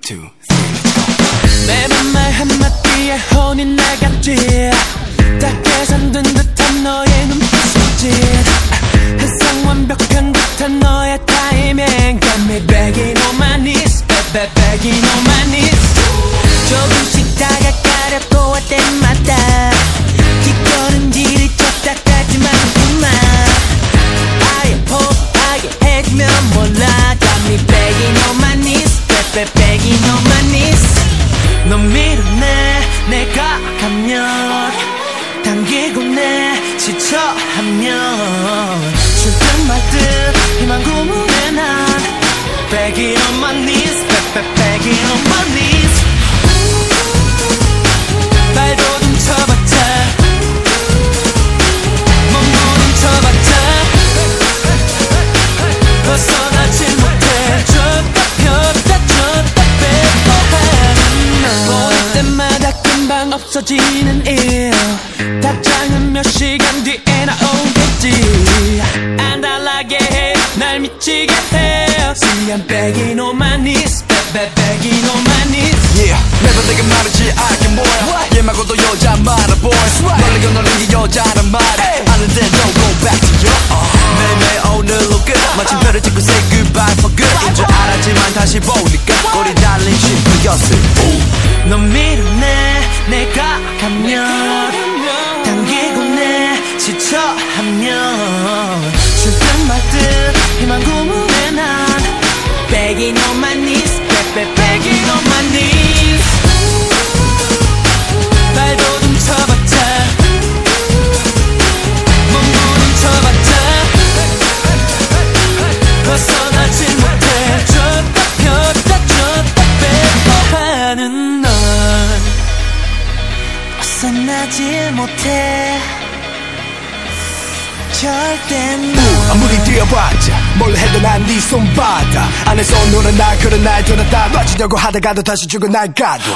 two, three, 매번 말 한마디에 혼이 나갔지 딱게 잠든 듯한 너의 눈빛이지. 항상 완벽한 듯한 너의 타이밍. Got me begging on my knees Baby begging on my knees. 조금씩 다가가려고 할 때마다 뒷걸음질을 쳤다 까지만 그만. 아예 포하게 해주면 몰라 on my knees 넌 밀어내 내가 가면 당기고 내 지쳐하면 줄듯 말듯 희망 고문해 난 knees Baby begging on my knees 없어지는 일. 답장은 몇 시간 뒤에 나오겠지. 안달나게 해날 미치게 해 See I'm begging on my knees Baby begging on my knees yeah. 매번 내게 말하지 알게 뭐야? 얘 말고도 여자 많아 boy. 널리고 널린 게 여자란 말해 아는데 don't go back to your uh. 매일매일 오늘로 끝 마침표를 찍고 say goodbye for good. 인줄 알았지만 다시 보니까 꼬리 달린 쉼표였을. 넌 밀어내 내가 가면 벗어나지 못해. 절대 넌 아무리 뛰어봤자 뭘 해도 난 네 손바닥. 안에서 노는 날 그런 날 돌았다 빠지려고 하다가도 다시 죽은 날 가도